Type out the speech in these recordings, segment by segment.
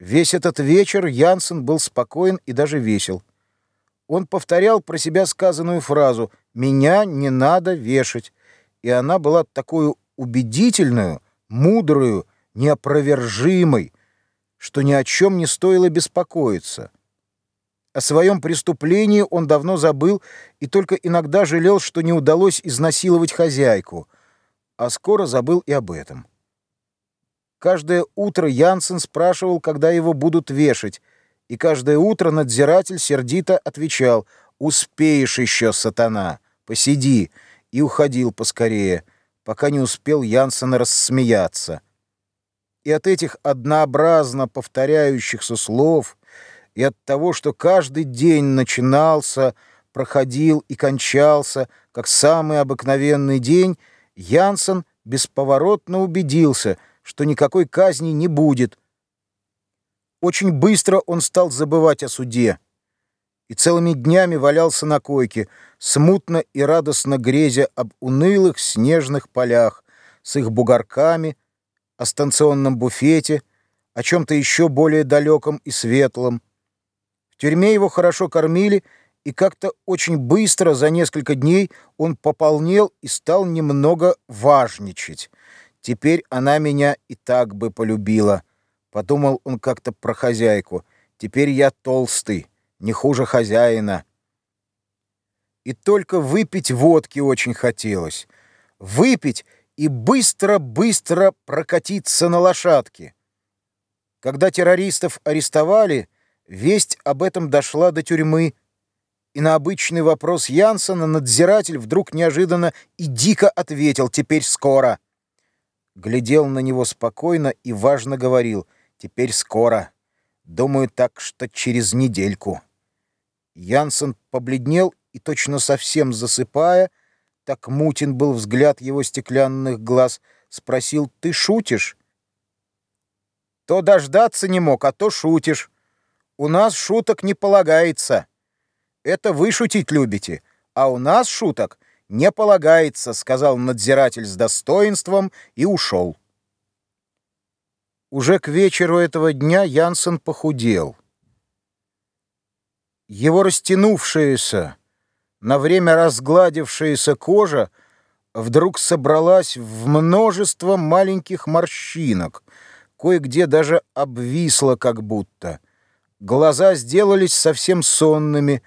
Весь этот вечер Янсен был спокоен и даже весел. Он повторял про себя сказанную фразу «меня не надо вешать», и она была такую убедительную, мудрую, неопровержимой, что ни о чем не стоило беспокоиться. О своем преступлении он давно забыл и только иногда жалел, что не удалось изнасиловать хозяйку, а скоро забыл и об этом. Каждое утро Янсен спрашивал, когда его будут вешать, и каждое утро надзиратель сердито отвечал «Успеешь еще, сатана, посиди», и уходил поскорее, пока не успел Янсен рассмеяться. И от этих однообразно повторяющихся слов, и от того, что каждый день начинался, проходил и кончался, как самый обыкновенный день, Янсен бесповоротно убедился — что никакой казни не будет. Очень быстро он стал забывать о суде и целыми днями валялся на койке, смутно и радостно грезя об унылых снежных полях с их бугорками, о станционном буфете, о чем-то еще более далеком и светлом. В тюрьме его хорошо кормили, и как-то очень быстро, за несколько дней, он пополнел и стал немного важничать. Теперь она меня и так бы полюбила. Подумал он как-то про хозяйку. Теперь я толстый, не хуже хозяина. И только выпить водки очень хотелось. Выпить и быстро-быстро прокатиться на лошадке. Когда террористов арестовали, весть об этом дошла до тюрьмы, и на обычный вопрос Янсона надзиратель вдруг неожиданно и дико ответил «Теперь скоро» глядел на него спокойно и важно говорил «Теперь скоро. Думаю так, что через недельку». Янсен побледнел и, точно совсем засыпая, так мутен был взгляд его стеклянных глаз, спросил «Ты шутишь?» «То дождаться не мог, а то шутишь. У нас шуток не полагается. Это вы шутить любите, а у нас шуток — «Не полагается», — сказал надзиратель с достоинством и ушел. Уже к вечеру этого дня Янсен похудел. Его растянувшаяся, на время разгладившаяся кожа вдруг собралась в множество маленьких морщинок, кое-где даже обвисла как будто. Глаза сделались совсем сонными,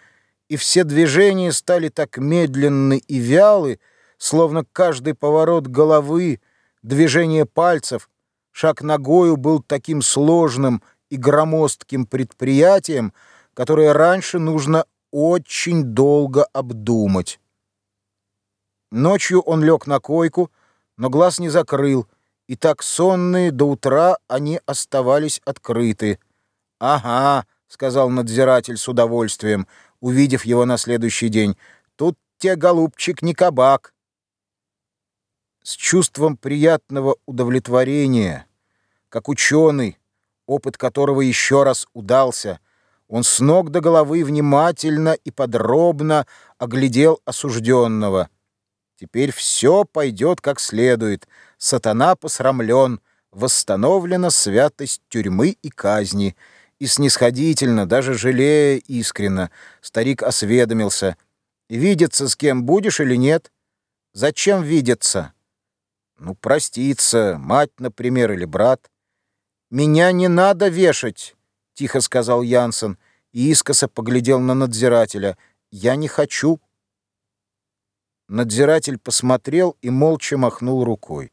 и все движения стали так медленны и вялы, словно каждый поворот головы, движение пальцев, шаг ногою был таким сложным и громоздким предприятием, которое раньше нужно очень долго обдумать. Ночью он лег на койку, но глаз не закрыл, и так сонные до утра они оставались открыты. «Ага», — сказал надзиратель с удовольствием, увидев его на следующий день. «Тут те, голубчик, не кабак». С чувством приятного удовлетворения, как ученый, опыт которого еще раз удался, он с ног до головы внимательно и подробно оглядел осужденного. Теперь все пойдет как следует. Сатана посрамлен, восстановлена святость тюрьмы и казни — и снисходительно, даже жалея искренно, старик осведомился. «Видеться с кем будешь или нет? Зачем видеться?» «Ну, проститься, мать, например, или брат». «Меня не надо вешать», — тихо сказал Янсен и искоса поглядел на надзирателя. «Я не хочу». Надзиратель посмотрел и молча махнул рукой.